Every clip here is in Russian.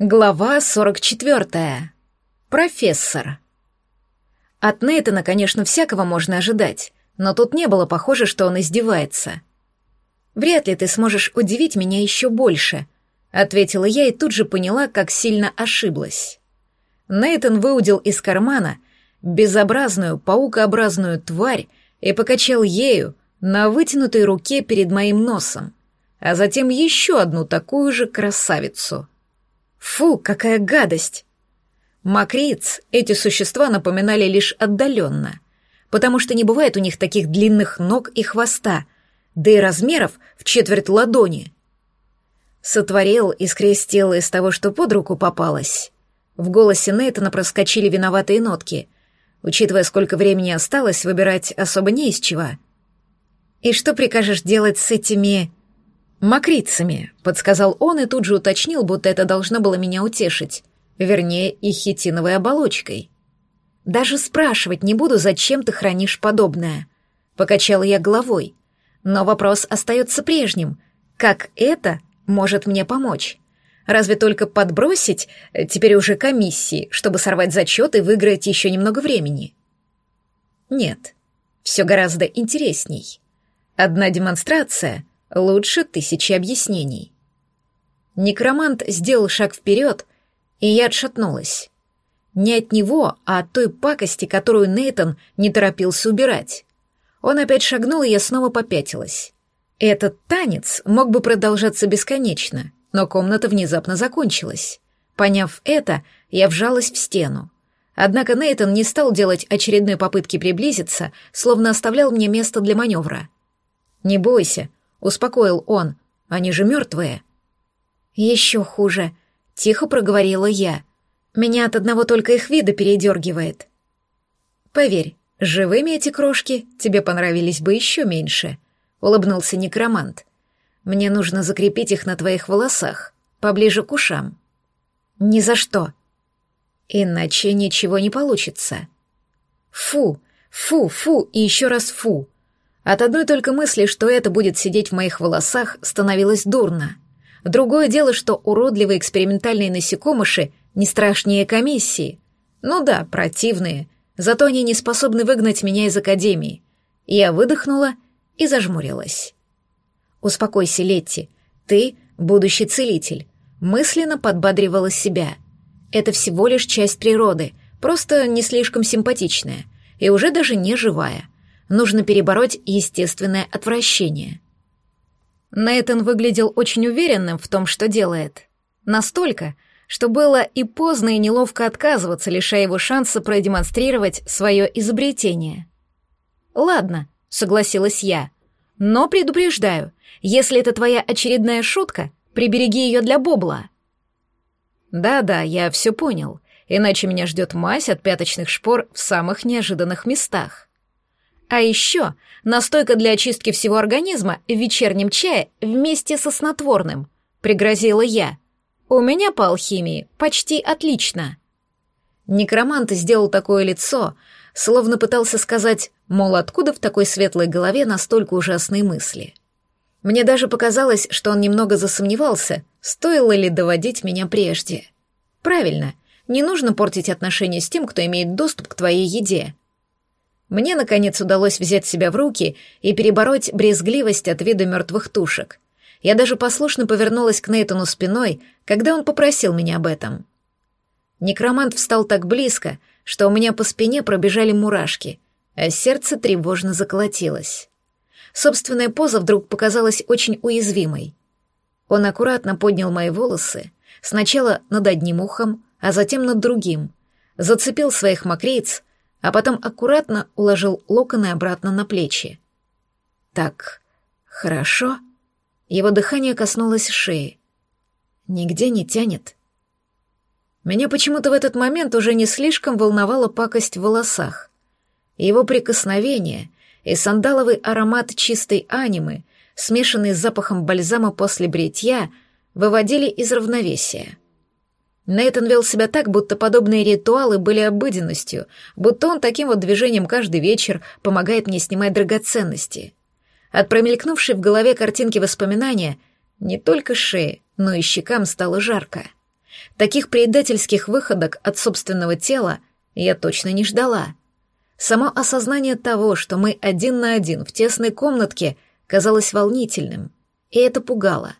Глава 44. Профессор. От Нейтана, конечно, всякого можно ожидать, но тут не было похоже, что он издевается. «Вряд ли ты сможешь удивить меня еще больше», — ответила я и тут же поняла, как сильно ошиблась. Нейтан выудил из кармана безобразную паукообразную тварь и покачал ею на вытянутой руке перед моим носом, а затем еще одну такую же красавицу — Фу, какая гадость! Макриц эти существа напоминали лишь отдаленно, потому что не бывает у них таких длинных ног и хвоста, да и размеров в четверть ладони. Сотворил и скрестил из того, что под руку попалось. В голосе Нейтана проскочили виноватые нотки. Учитывая, сколько времени осталось, выбирать особо не из чего. «И что прикажешь делать с этими...» «Мокрицами», — подсказал он и тут же уточнил, будто это должно было меня утешить. Вернее, и хитиновой оболочкой. «Даже спрашивать не буду, зачем ты хранишь подобное», — покачала я головой. «Но вопрос остается прежним. Как это может мне помочь? Разве только подбросить, э, теперь уже комиссии, чтобы сорвать зачет и выиграть еще немного времени?» «Нет, все гораздо интересней. Одна демонстрация — Лучше тысячи объяснений. Некромант сделал шаг вперед, и я отшатнулась. Не от него, а от той пакости, которую Нейтон не торопился убирать. Он опять шагнул, и я снова попятилась. Этот танец мог бы продолжаться бесконечно, но комната внезапно закончилась. Поняв это, я вжалась в стену. Однако Нейтон не стал делать очередной попытки приблизиться, словно оставлял мне место для маневра. «Не бойся, — успокоил он. «Они же мертвые». «Еще хуже», — тихо проговорила я. «Меня от одного только их вида передергивает». «Поверь, живыми эти крошки тебе понравились бы еще меньше», — улыбнулся некромант. «Мне нужно закрепить их на твоих волосах, поближе к ушам». «Ни за что». «Иначе ничего не получится». «Фу, фу, фу и еще раз фу», от одной только мысли, что это будет сидеть в моих волосах, становилось дурно. Другое дело, что уродливые экспериментальные насекомыши не страшнее комиссии. Ну да, противные, зато они не способны выгнать меня из академии. Я выдохнула и зажмурилась. «Успокойся, Летти, ты — будущий целитель», мысленно подбадривала себя. Это всего лишь часть природы, просто не слишком симпатичная и уже даже не живая — нужно перебороть естественное отвращение. Нейтан выглядел очень уверенным в том, что делает. Настолько, что было и поздно и неловко отказываться, лишая его шанса продемонстрировать свое изобретение. «Ладно», — согласилась я, — «но предупреждаю, если это твоя очередная шутка, прибереги ее для Бобла». «Да-да, я все понял, иначе меня ждет мазь от пяточных шпор в самых неожиданных местах». А еще настойка для очистки всего организма в вечернем чае вместе со снотворным, пригрозила я. У меня по алхимии почти отлично. Некромант сделал такое лицо, словно пытался сказать, мол, откуда в такой светлой голове настолько ужасные мысли. Мне даже показалось, что он немного засомневался, стоило ли доводить меня прежде. Правильно, не нужно портить отношения с тем, кто имеет доступ к твоей еде. Мне, наконец, удалось взять себя в руки и перебороть брезгливость от вида мертвых тушек. Я даже послушно повернулась к Нейтану спиной, когда он попросил меня об этом. Некромант встал так близко, что у меня по спине пробежали мурашки, а сердце тревожно заколотилось. Собственная поза вдруг показалась очень уязвимой. Он аккуратно поднял мои волосы, сначала над одним ухом, а затем над другим, зацепил своих мокрейц а потом аккуратно уложил локоны обратно на плечи. Так, хорошо. Его дыхание коснулось шеи. Нигде не тянет. Меня почему-то в этот момент уже не слишком волновала пакость в волосах. Его прикосновение и сандаловый аромат чистой анимы, смешанный с запахом бальзама после бритья, выводили из равновесия. Нейтан вел себя так, будто подобные ритуалы были обыденностью, будто он таким вот движением каждый вечер помогает мне снимать драгоценности. От промелькнувшей в голове картинки воспоминания не только шее, но и щекам стало жарко. Таких предательских выходок от собственного тела я точно не ждала. Само осознание того, что мы один на один в тесной комнатке, казалось волнительным, и это пугало.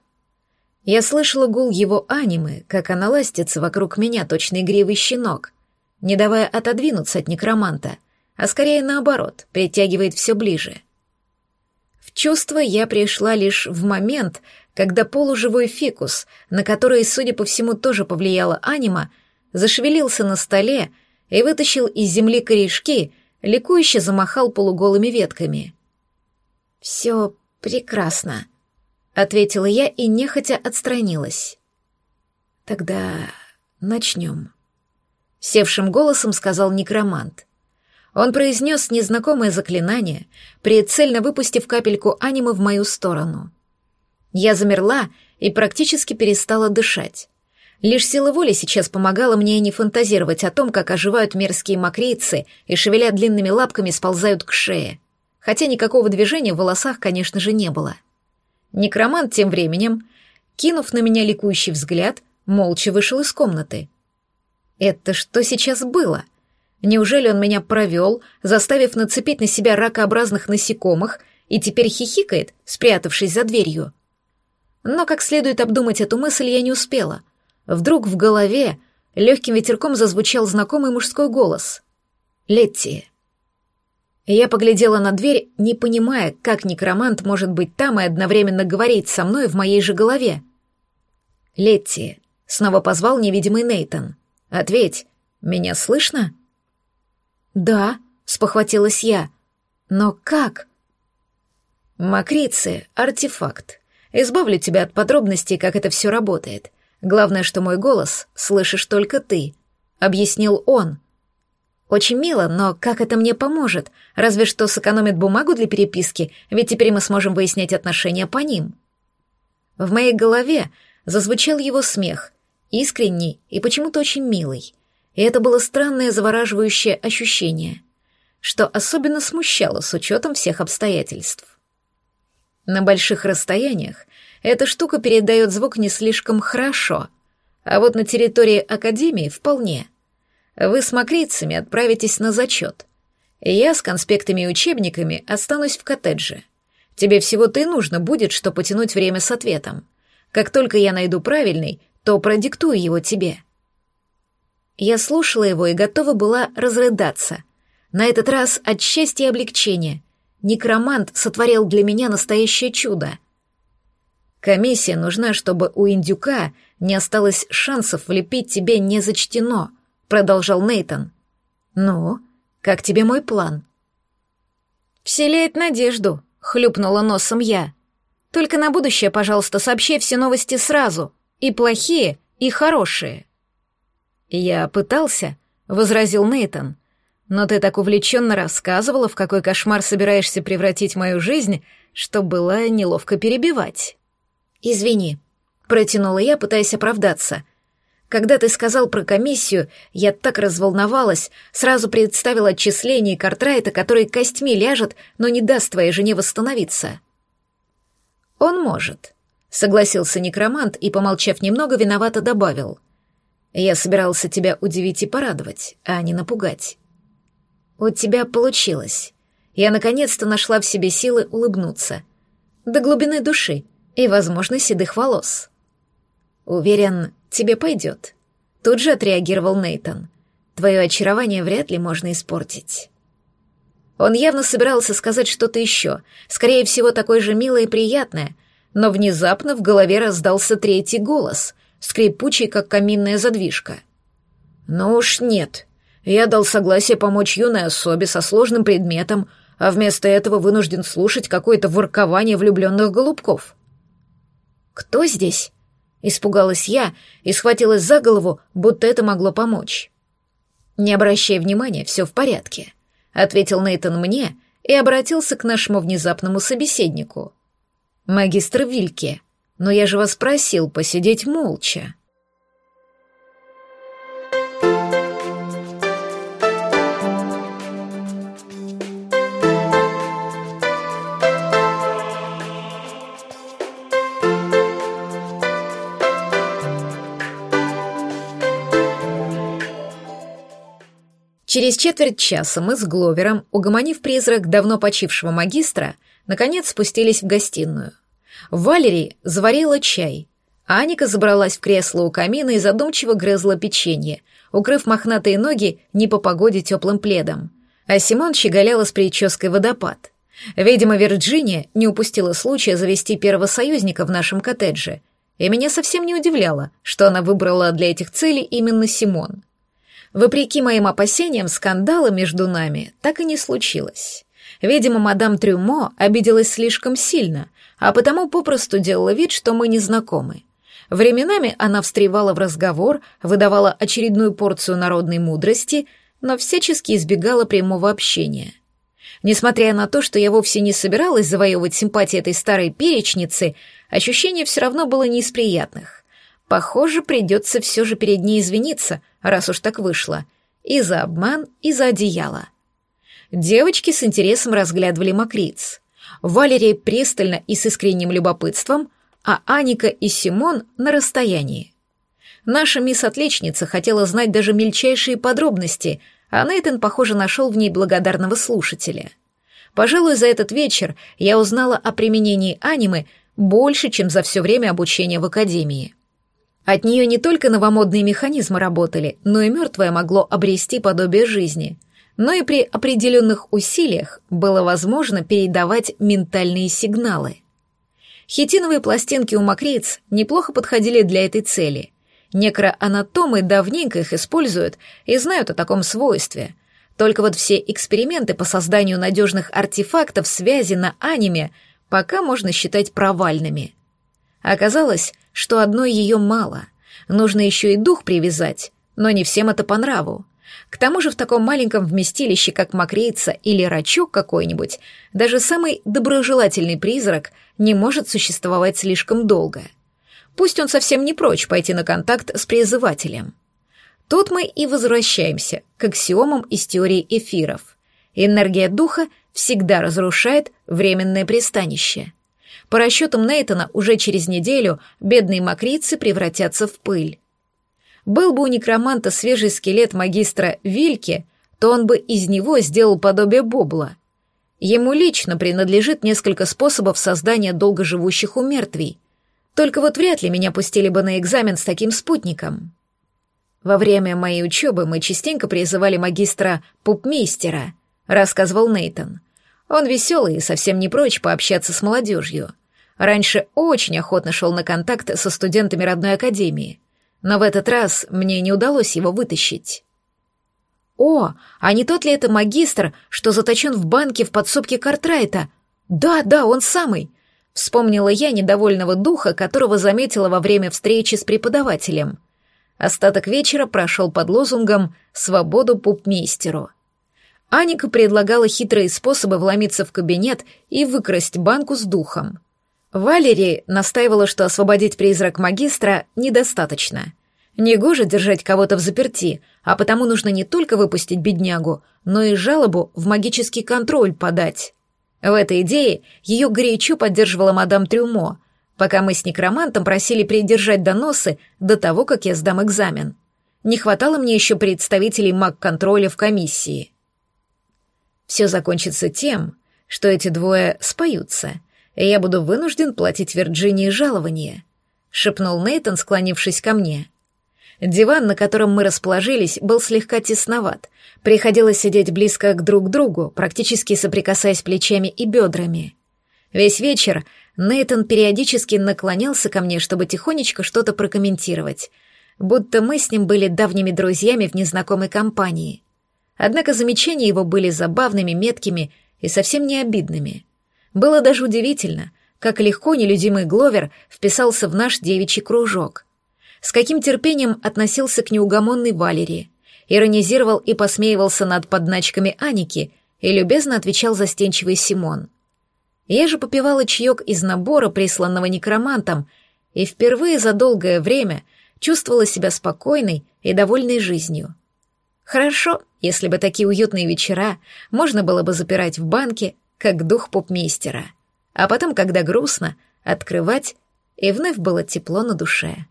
Я слышала гул его анимы, как она ластится вокруг меня, точно игривый щенок, не давая отодвинуться от некроманта, а скорее наоборот, притягивает все ближе. В чувство я пришла лишь в момент, когда полуживой фикус, на который, судя по всему, тоже повлияла анима, зашевелился на столе и вытащил из земли корешки, ликующе замахал полуголыми ветками. «Все прекрасно», — ответила я и нехотя отстранилась. «Тогда начнем», — севшим голосом сказал некромант. Он произнес незнакомое заклинание, прицельно выпустив капельку анимы в мою сторону. Я замерла и практически перестала дышать. Лишь сила воли сейчас помогала мне не фантазировать о том, как оживают мерзкие мокрейцы и, шевеля длинными лапками, сползают к шее. Хотя никакого движения в волосах, конечно же, не было. Некромант тем временем, кинув на меня ликующий взгляд, молча вышел из комнаты. Это что сейчас было? Неужели он меня провел, заставив нацепить на себя ракообразных насекомых, и теперь хихикает, спрятавшись за дверью? Но как следует обдумать эту мысль я не успела. Вдруг в голове легким ветерком зазвучал знакомый мужской голос. «Летти». Я поглядела на дверь, не понимая, как некромант может быть там и одновременно говорить со мной в моей же голове. «Летти», — снова позвал невидимый Нейтон. «Ответь, меня слышно?» «Да», — спохватилась я. «Но как?» «Макрицы — артефакт. Избавлю тебя от подробностей, как это все работает. Главное, что мой голос слышишь только ты», — объяснил он. «Очень мило, но как это мне поможет? Разве что сэкономит бумагу для переписки, ведь теперь мы сможем выяснять отношения по ним». В моей голове зазвучал его смех, искренний и почему-то очень милый. И это было странное завораживающее ощущение, что особенно смущало с учетом всех обстоятельств. На больших расстояниях эта штука передает звук не слишком хорошо, а вот на территории Академии вполне. Вы с мокрицами отправитесь на зачет. Я с конспектами и учебниками останусь в коттедже. Тебе всего-то и нужно будет, что потянуть время с ответом. Как только я найду правильный, то продиктую его тебе. Я слушала его и готова была разрыдаться. На этот раз от счастья и облегчения, Некромант сотворил для меня настоящее чудо. Комиссия нужна, чтобы у индюка не осталось шансов влепить тебе не зачтено, продолжал Нейтон. Ну, как тебе мой план? Вселяет надежду, хлюпнула носом я. Только на будущее, пожалуйста, сообщи все новости сразу, и плохие, и хорошие. Я пытался, возразил Нейтон. Но ты так увлеченно рассказывала, в какой кошмар собираешься превратить мою жизнь, что было неловко перебивать. Извини, протянула я, пытаясь оправдаться. Когда ты сказал про комиссию, я так разволновалась, сразу представила отчисление Картрайта, который костьми ляжет, но не даст твоей жене восстановиться. Он может, согласился некромант и, помолчав немного, виновато добавил. Я собирался тебя удивить и порадовать, а не напугать. «У тебя получилось. Я наконец-то нашла в себе силы улыбнуться. До глубины души и, возможно, седых волос. Уверен, тебе пойдет». Тут же отреагировал Нейтон. «Твое очарование вряд ли можно испортить». Он явно собирался сказать что-то еще, скорее всего, такое же милое и приятное, но внезапно в голове раздался третий голос, скрипучий, как каминная задвижка. «Ну уж нет», я дал согласие помочь юной особе со сложным предметом, а вместо этого вынужден слушать какое-то воркование влюбленных голубков. «Кто здесь?» — испугалась я и схватилась за голову, будто это могло помочь. «Не обращай внимания, все в порядке», — ответил Нейтон мне и обратился к нашему внезапному собеседнику. «Магистр Вильке, но я же вас просил посидеть молча». Через четверть часа мы с Гловером, угомонив призрак давно почившего магистра, наконец спустились в гостиную. Валерий заварила чай, а Аника забралась в кресло у камина и задумчиво грызла печенье, укрыв мохнатые ноги не по погоде теплым пледом. А Симон щеголяла с прической водопад. Видимо, Вирджиния не упустила случая завести первого союзника в нашем коттедже, и меня совсем не удивляло, что она выбрала для этих целей именно Симон. Вопреки моим опасениям, скандала между нами так и не случилось. Видимо, мадам Трюмо обиделась слишком сильно, а потому попросту делала вид, что мы не знакомы. Временами она встревала в разговор, выдавала очередную порцию народной мудрости, но всячески избегала прямого общения. Несмотря на то, что я вовсе не собиралась завоевывать симпатии этой старой перечницы, ощущение все равно было не из приятных. Похоже, придется все же перед ней извиниться, раз уж так вышло. И за обман, и за одеяло. Девочки с интересом разглядывали Макриц. Валерия пристально и с искренним любопытством, а Аника и Симон на расстоянии. Наша мисс-отличница хотела знать даже мельчайшие подробности, а Нейтан, похоже, нашел в ней благодарного слушателя. Пожалуй, за этот вечер я узнала о применении анимы больше, чем за все время обучения в академии. От нее не только новомодные механизмы работали, но и мертвое могло обрести подобие жизни. Но и при определенных усилиях было возможно передавать ментальные сигналы. Хитиновые пластинки у макриц неплохо подходили для этой цели. Некроанатомы давненько их используют и знают о таком свойстве. Только вот все эксперименты по созданию надежных артефактов связи на аниме пока можно считать провальными. Оказалось, что одной ее мало. Нужно еще и дух привязать, но не всем это по нраву. К тому же в таком маленьком вместилище, как Макрейца или Рачок какой-нибудь, даже самый доброжелательный призрак не может существовать слишком долго. Пусть он совсем не прочь пойти на контакт с призывателем. Тут мы и возвращаемся к аксиомам из теории эфиров. Энергия духа всегда разрушает временное пристанище. По расчетам Нейтона, уже через неделю бедные макрицы превратятся в пыль. Был бы у некроманта свежий скелет магистра Вильке, то он бы из него сделал подобие бобла. Ему лично принадлежит несколько способов создания долгоживущих умертвий. Только вот вряд ли меня пустили бы на экзамен с таким спутником. Во время моей учебы мы частенько призывали магистра Пупмейстера, рассказывал Нейтон. Он веселый и совсем не прочь пообщаться с молодежью. Раньше очень охотно шел на контакт со студентами родной академии — но в этот раз мне не удалось его вытащить. «О, а не тот ли это магистр, что заточен в банке в подсобке Картрайта? Да, да, он самый!» Вспомнила я недовольного духа, которого заметила во время встречи с преподавателем. Остаток вечера прошел под лозунгом «Свободу пупмейстеру». Аника предлагала хитрые способы вломиться в кабинет и выкрасть банку с духом. Валерий настаивала, что освободить призрак магистра недостаточно. Негоже держать кого-то в заперти, а потому нужно не только выпустить беднягу, но и жалобу в магический контроль подать. В этой идее ее горячо поддерживала мадам Трюмо, пока мы с некромантом просили придержать доносы до того, как я сдам экзамен. Не хватало мне еще представителей маг-контроля в комиссии. Все закончится тем, что эти двое споются — и я буду вынужден платить Вирджинии жалование», — шепнул Нейтон, склонившись ко мне. Диван, на котором мы расположились, был слегка тесноват. Приходилось сидеть близко к друг другу, практически соприкасаясь плечами и бедрами. Весь вечер Нейтон периодически наклонялся ко мне, чтобы тихонечко что-то прокомментировать, будто мы с ним были давними друзьями в незнакомой компании. Однако замечания его были забавными, меткими и совсем не обидными. Было даже удивительно, как легко нелюдимый Гловер вписался в наш девичий кружок. С каким терпением относился к неугомонной Валерии, иронизировал и посмеивался над подначками Аники и любезно отвечал застенчивый Симон. Я же попивала чаек из набора, присланного некромантом, и впервые за долгое время чувствовала себя спокойной и довольной жизнью. Хорошо, если бы такие уютные вечера можно было бы запирать в банке, как дух попмейстера, а потом, когда грустно, открывать, и вновь было тепло на душе.